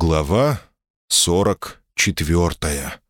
Глава 44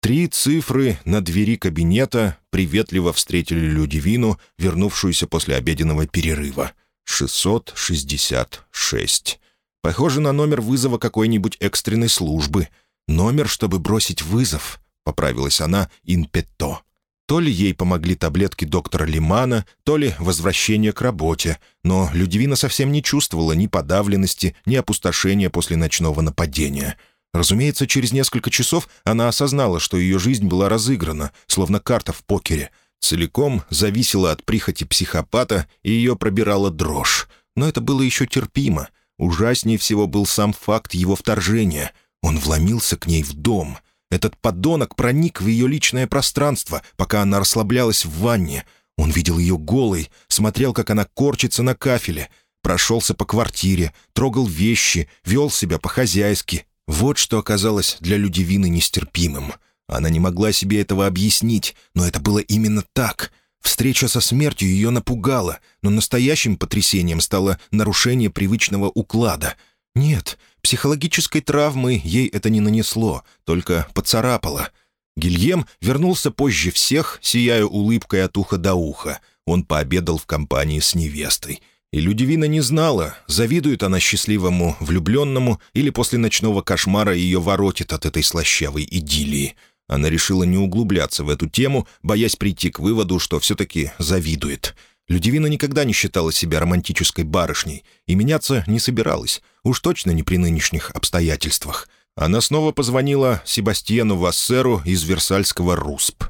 Три цифры на двери кабинета приветливо встретили Людивину, вернувшуюся после обеденного перерыва. 666. Похоже на номер вызова какой-нибудь экстренной службы. Номер, чтобы бросить вызов, — поправилась она инпетто. То ли ей помогли таблетки доктора Лимана, то ли возвращение к работе, но Людивина совсем не чувствовала ни подавленности, ни опустошения после ночного нападения. Разумеется, через несколько часов она осознала, что ее жизнь была разыграна, словно карта в покере. Целиком зависела от прихоти психопата, и ее пробирала дрожь. Но это было еще терпимо. Ужаснее всего был сам факт его вторжения. Он вломился к ней в дом — этот подонок проник в ее личное пространство, пока она расслаблялась в ванне. Он видел ее голой, смотрел, как она корчится на кафеле, прошелся по квартире, трогал вещи, вел себя по-хозяйски. Вот что оказалось для Людивины нестерпимым. Она не могла себе этого объяснить, но это было именно так. Встреча со смертью ее напугала, но настоящим потрясением стало нарушение привычного уклада. Нет, Психологической травмы ей это не нанесло, только поцарапало. Гильем вернулся позже всех, сияя улыбкой от уха до уха. Он пообедал в компании с невестой. И Людивина не знала, завидует она счастливому влюбленному или после ночного кошмара ее воротит от этой слащавой идиллии. Она решила не углубляться в эту тему, боясь прийти к выводу, что все-таки завидует — Людивина никогда не считала себя романтической барышней и меняться не собиралась, уж точно не при нынешних обстоятельствах. Она снова позвонила Себастьяну Вассеру из Версальского РУСП.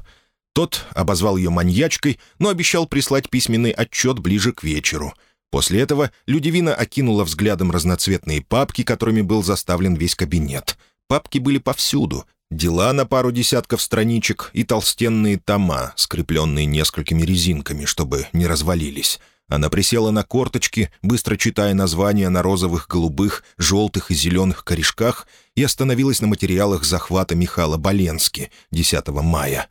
Тот обозвал ее маньячкой, но обещал прислать письменный отчет ближе к вечеру. После этого Людивина окинула взглядом разноцветные папки, которыми был заставлен весь кабинет. Папки были повсюду, Дела на пару десятков страничек и толстенные тома, скрепленные несколькими резинками, чтобы не развалились. Она присела на корточки, быстро читая названия на розовых, голубых, желтых и зеленых корешках и остановилась на материалах захвата Михала Боленски 10 мая.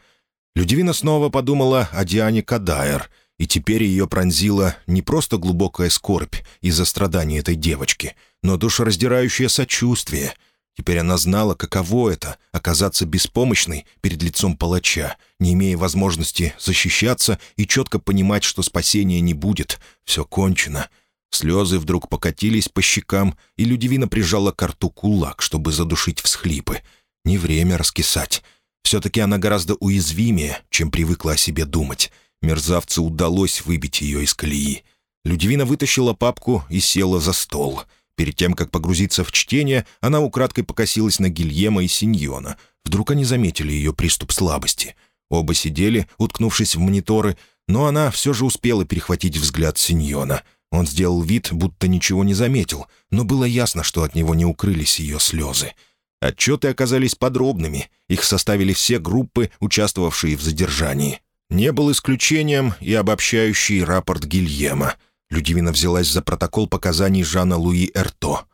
Людивина снова подумала о Диане Кадайр, и теперь ее пронзила не просто глубокая скорбь из-за страданий этой девочки, но душераздирающее сочувствие — Теперь она знала, каково это — оказаться беспомощной перед лицом палача, не имея возможности защищаться и четко понимать, что спасения не будет, все кончено. Слезы вдруг покатились по щекам, и Людивина прижала к рту кулак, чтобы задушить всхлипы. Не время раскисать. Все-таки она гораздо уязвимее, чем привыкла о себе думать. Мерзавцу удалось выбить ее из колеи. Людивина вытащила папку и села за стол — Перед тем, как погрузиться в чтение, она украдкой покосилась на Гильема и Синьона. Вдруг они заметили ее приступ слабости. Оба сидели, уткнувшись в мониторы, но она все же успела перехватить взгляд Синьона. Он сделал вид, будто ничего не заметил, но было ясно, что от него не укрылись ее слезы. Отчеты оказались подробными, их составили все группы, участвовавшие в задержании. Не был исключением и обобщающий рапорт Гильема — Людивина взялась за протокол показаний Жана Луи Эрто.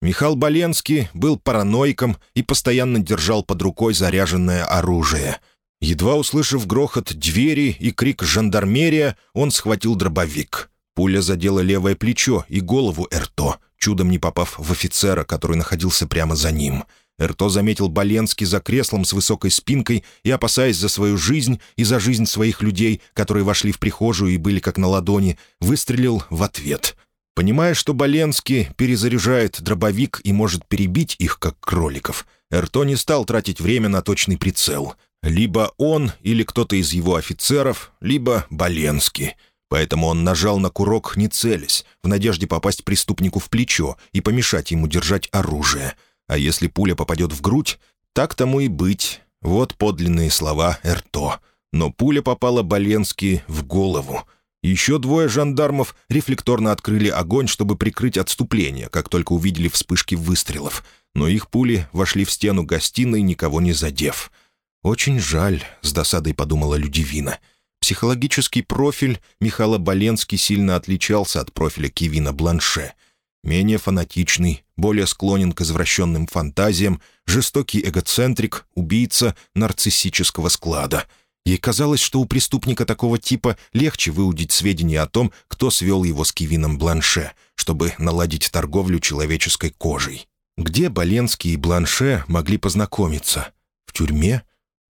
Михаил Боленский был параноиком и постоянно держал под рукой заряженное оружие. Едва услышав грохот двери и крик «Жандармерия», он схватил дробовик. Пуля задела левое плечо и голову Эрто, чудом не попав в офицера, который находился прямо за ним — Эрто заметил Боленский за креслом с высокой спинкой и, опасаясь за свою жизнь и за жизнь своих людей, которые вошли в прихожую и были как на ладони, выстрелил в ответ. Понимая, что Боленский перезаряжает дробовик и может перебить их, как кроликов, Эрто не стал тратить время на точный прицел. Либо он или кто-то из его офицеров, либо Боленский. Поэтому он нажал на курок, не целясь, в надежде попасть преступнику в плечо и помешать ему держать оружие — а если пуля попадет в грудь, так тому и быть. Вот подлинные слова Эрто. Но пуля попала Боленски в голову. Еще двое жандармов рефлекторно открыли огонь, чтобы прикрыть отступление, как только увидели вспышки выстрелов. Но их пули вошли в стену гостиной, никого не задев. «Очень жаль», — с досадой подумала Людивина. Психологический профиль Михаила Боленский сильно отличался от профиля Кевина Бланше — менее фанатичный, более склонен к извращенным фантазиям, жестокий эгоцентрик, убийца нарциссического склада. Ей казалось, что у преступника такого типа легче выудить сведения о том, кто свел его с Кевином Бланше, чтобы наладить торговлю человеческой кожей. Где Боленский и Бланше могли познакомиться? В тюрьме?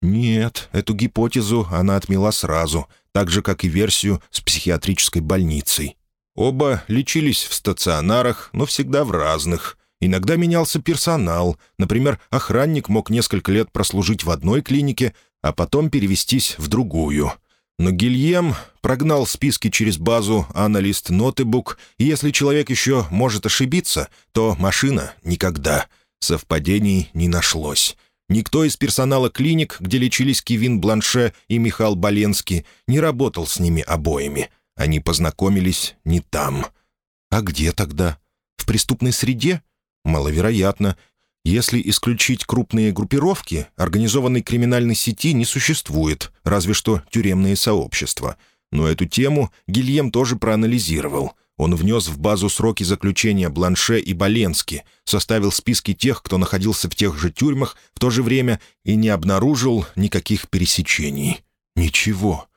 Нет, эту гипотезу она отмела сразу, так же, как и версию с психиатрической больницей. Оба лечились в стационарах, но всегда в разных. Иногда менялся персонал. Например, охранник мог несколько лет прослужить в одной клинике, а потом перевестись в другую. Но Гильем прогнал списки через базу Analyst Notebook, и если человек еще может ошибиться, то машина — никогда. Совпадений не нашлось. Никто из персонала клиник, где лечились Кевин Бланше и Михаил Боленский, не работал с ними обоими — они познакомились не там. А где тогда? В преступной среде? Маловероятно. Если исключить крупные группировки, организованной криминальной сети не существует, разве что тюремные сообщества. Но эту тему Гильем тоже проанализировал. Он внес в базу сроки заключения Бланше и Боленски, составил списки тех, кто находился в тех же тюрьмах в то же время и не обнаружил никаких пересечений. Ничего.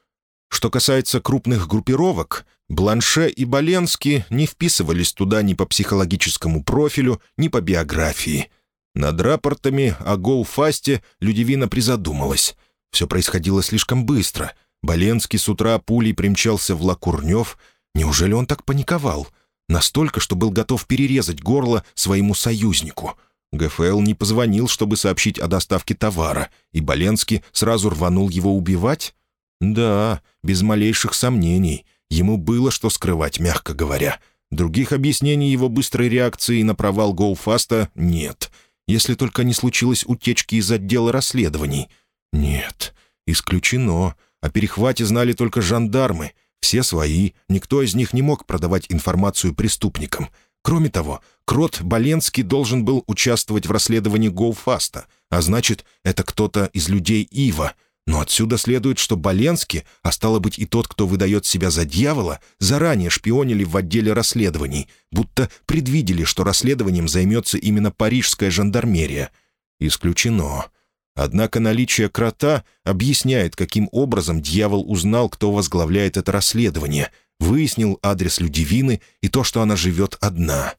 Что касается крупных группировок, Бланше и Боленски не вписывались туда ни по психологическому профилю, ни по биографии. Над рапортами о Гоуфасте Людивина призадумалась. Все происходило слишком быстро. Боленский с утра пулей примчался в Лакурнев. Неужели он так паниковал? Настолько, что был готов перерезать горло своему союзнику. ГФЛ не позвонил, чтобы сообщить о доставке товара, и Боленский сразу рванул его убивать? Да, без малейших сомнений. Ему было что скрывать, мягко говоря. Других объяснений его быстрой реакции на провал Гоуфаста нет. Если только не случилось утечки из отдела расследований. Нет, исключено. О перехвате знали только жандармы. Все свои, никто из них не мог продавать информацию преступникам. Кроме того, Крот Боленский должен был участвовать в расследовании Гоуфаста, а значит, это кто-то из людей Ива — но отсюда следует, что Боленский, а стало быть и тот, кто выдает себя за дьявола, заранее шпионили в отделе расследований, будто предвидели, что расследованием займется именно парижская жандармерия. Исключено. Однако наличие крота объясняет, каким образом дьявол узнал, кто возглавляет это расследование, выяснил адрес Людивины и то, что она живет одна.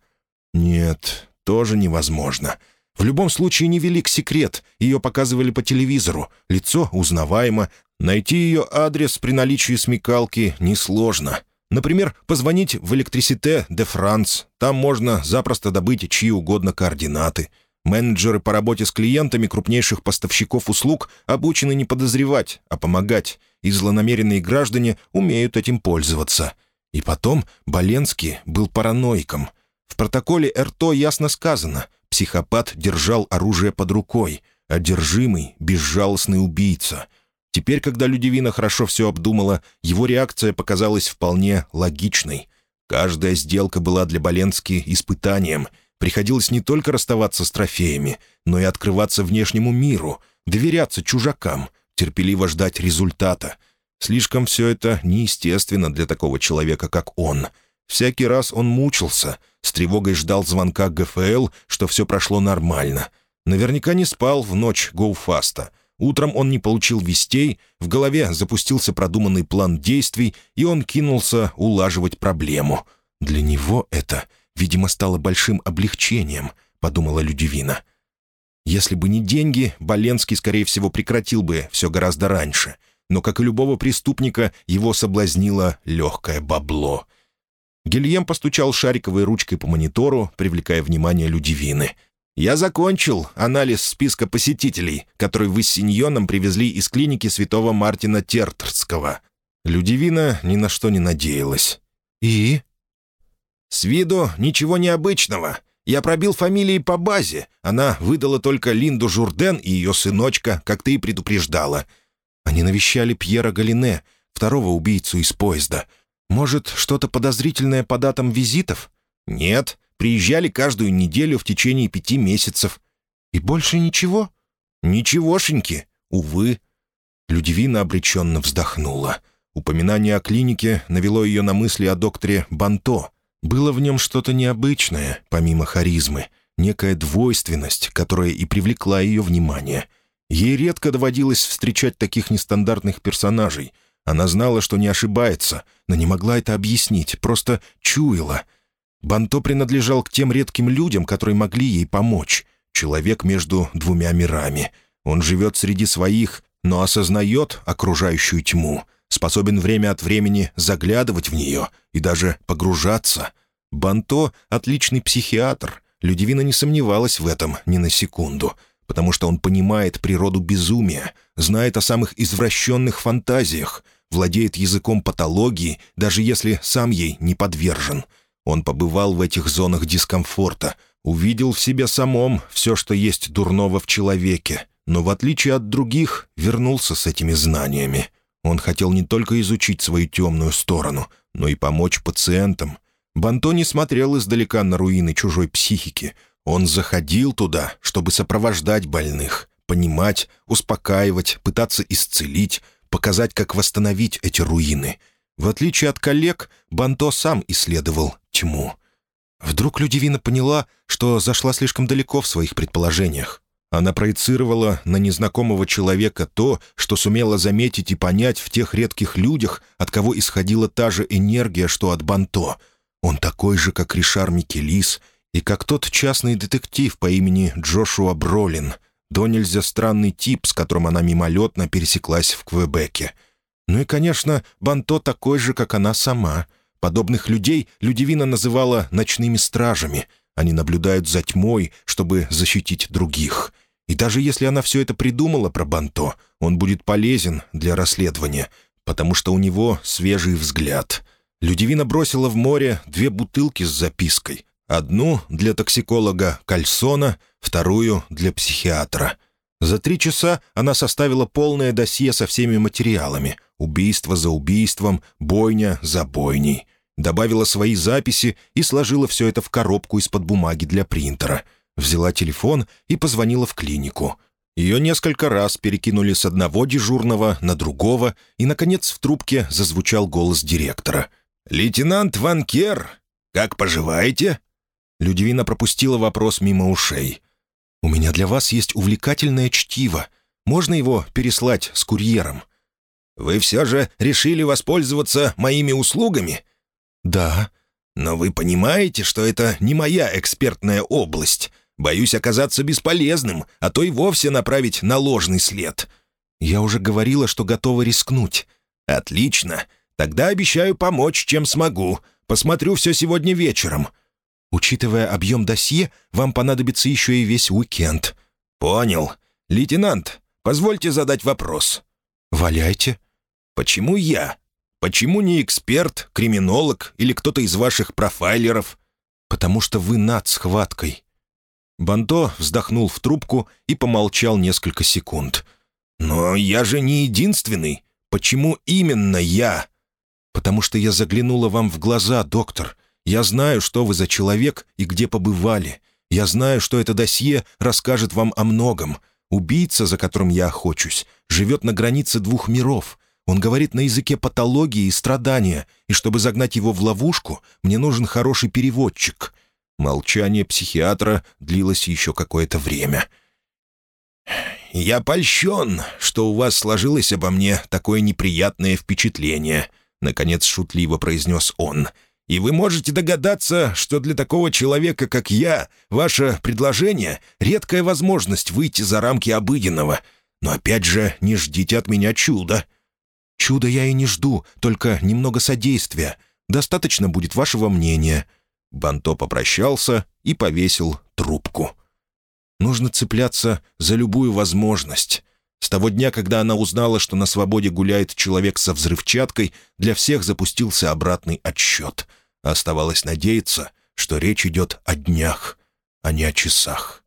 Нет, тоже невозможно. В любом случае невелик секрет. Ее показывали по телевизору. Лицо узнаваемо. Найти ее адрес при наличии смекалки несложно. Например, позвонить в «Электрисите де Франс». Там можно запросто добыть чьи угодно координаты. Менеджеры по работе с клиентами крупнейших поставщиков услуг обучены не подозревать, а помогать, и злонамеренные граждане умеют этим пользоваться. И потом Боленский был параноиком. В протоколе РТО ясно сказано — Психопат держал оружие под рукой, одержимый, безжалостный убийца. Теперь, когда Людивина хорошо все обдумала, его реакция показалась вполне логичной. Каждая сделка была для Боленски испытанием. Приходилось не только расставаться с трофеями, но и открываться внешнему миру, доверяться чужакам, терпеливо ждать результата. Слишком все это неестественно для такого человека, как он — Всякий раз он мучился, с тревогой ждал звонка ГФЛ, что все прошло нормально. Наверняка не спал в ночь гоуфаста. Утром он не получил вестей, в голове запустился продуманный план действий, и он кинулся улаживать проблему. Для него это, видимо, стало большим облегчением, подумала Людивина. Если бы не деньги, Боленский, скорее всего, прекратил бы все гораздо раньше. Но, как и любого преступника, его соблазнило легкое бабло — Гильем постучал шариковой ручкой по монитору, привлекая внимание Людивины. «Я закончил анализ списка посетителей, который вы с Синьоном привезли из клиники святого Мартина Тертрского». Людивина ни на что не надеялась. «И?» «С виду ничего необычного. Я пробил фамилии по базе. Она выдала только Линду Журден и ее сыночка, как ты и предупреждала. Они навещали Пьера Галине, второго убийцу из поезда. Может, что-то подозрительное по датам визитов? Нет, приезжали каждую неделю в течение пяти месяцев. И больше ничего? Ничегошеньки, увы. Людивина обреченно вздохнула. Упоминание о клинике навело ее на мысли о докторе Банто. Было в нем что-то необычное, помимо харизмы, некая двойственность, которая и привлекла ее внимание. Ей редко доводилось встречать таких нестандартных персонажей — она знала, что не ошибается, но не могла это объяснить, просто чуяла. Банто принадлежал к тем редким людям, которые могли ей помочь. Человек между двумя мирами. Он живет среди своих, но осознает окружающую тьму, способен время от времени заглядывать в нее и даже погружаться. Банто — отличный психиатр. Людивина не сомневалась в этом ни на секунду, потому что он понимает природу безумия, знает о самых извращенных фантазиях, владеет языком патологии, даже если сам ей не подвержен. Он побывал в этих зонах дискомфорта, увидел в себе самом все, что есть дурного в человеке, но, в отличие от других, вернулся с этими знаниями. Он хотел не только изучить свою темную сторону, но и помочь пациентам. Банто не смотрел издалека на руины чужой психики. Он заходил туда, чтобы сопровождать больных, понимать, успокаивать, пытаться исцелить, показать, как восстановить эти руины. В отличие от коллег, Банто сам исследовал тьму. Вдруг Людивина поняла, что зашла слишком далеко в своих предположениях. Она проецировала на незнакомого человека то, что сумела заметить и понять в тех редких людях, от кого исходила та же энергия, что от Банто. Он такой же, как Ришар Микелис, и как тот частный детектив по имени Джошуа Бролин, до нельзя странный тип, с которым она мимолетно пересеклась в Квебеке. Ну и, конечно, Банто такой же, как она сама. Подобных людей Людивина называла «ночными стражами», они наблюдают за тьмой, чтобы защитить других. И даже если она все это придумала про Банто, он будет полезен для расследования, потому что у него свежий взгляд. Людивина бросила в море две бутылки с запиской. Одну для токсиколога Кальсона, вторую для психиатра. За три часа она составила полное досье со всеми материалами. Убийство за убийством, бойня за бойней — добавила свои записи и сложила все это в коробку из-под бумаги для принтера. Взяла телефон и позвонила в клинику. Ее несколько раз перекинули с одного дежурного на другого, и, наконец, в трубке зазвучал голос директора. «Лейтенант Ванкер, как поживаете?» Людивина пропустила вопрос мимо ушей. «У меня для вас есть увлекательное чтиво. Можно его переслать с курьером?» «Вы все же решили воспользоваться моими услугами?» «Да». «Но вы понимаете, что это не моя экспертная область. Боюсь оказаться бесполезным, а то и вовсе направить на ложный след». «Я уже говорила, что готова рискнуть». «Отлично. Тогда обещаю помочь, чем смогу. Посмотрю все сегодня вечером». «Учитывая объем досье, вам понадобится еще и весь уикенд». «Понял. Лейтенант, позвольте задать вопрос». «Валяйте». «Почему я? Почему не эксперт, криминолог или кто-то из ваших профайлеров? Потому что вы над схваткой». Бандо вздохнул в трубку и помолчал несколько секунд. «Но я же не единственный. Почему именно я?» «Потому что я заглянула вам в глаза, доктор. Я знаю, что вы за человек и где побывали. Я знаю, что это досье расскажет вам о многом. Убийца, за которым я охочусь, живет на границе двух миров. Он говорит на языке патологии и страдания, и чтобы загнать его в ловушку, мне нужен хороший переводчик». Молчание психиатра длилось еще какое-то время. «Я польщен, что у вас сложилось обо мне такое неприятное впечатление», — наконец шутливо произнес он. «И вы можете догадаться, что для такого человека, как я, ваше предложение — редкая возможность выйти за рамки обыденного. Но опять же, не ждите от меня чуда». Чуда я и не жду, только немного содействия. Достаточно будет вашего мнения». Банто попрощался и повесил трубку. Нужно цепляться за любую возможность. С того дня, когда она узнала, что на свободе гуляет человек со взрывчаткой, для всех запустился обратный отсчет. Оставалось надеяться, что речь идет о днях, а не о часах.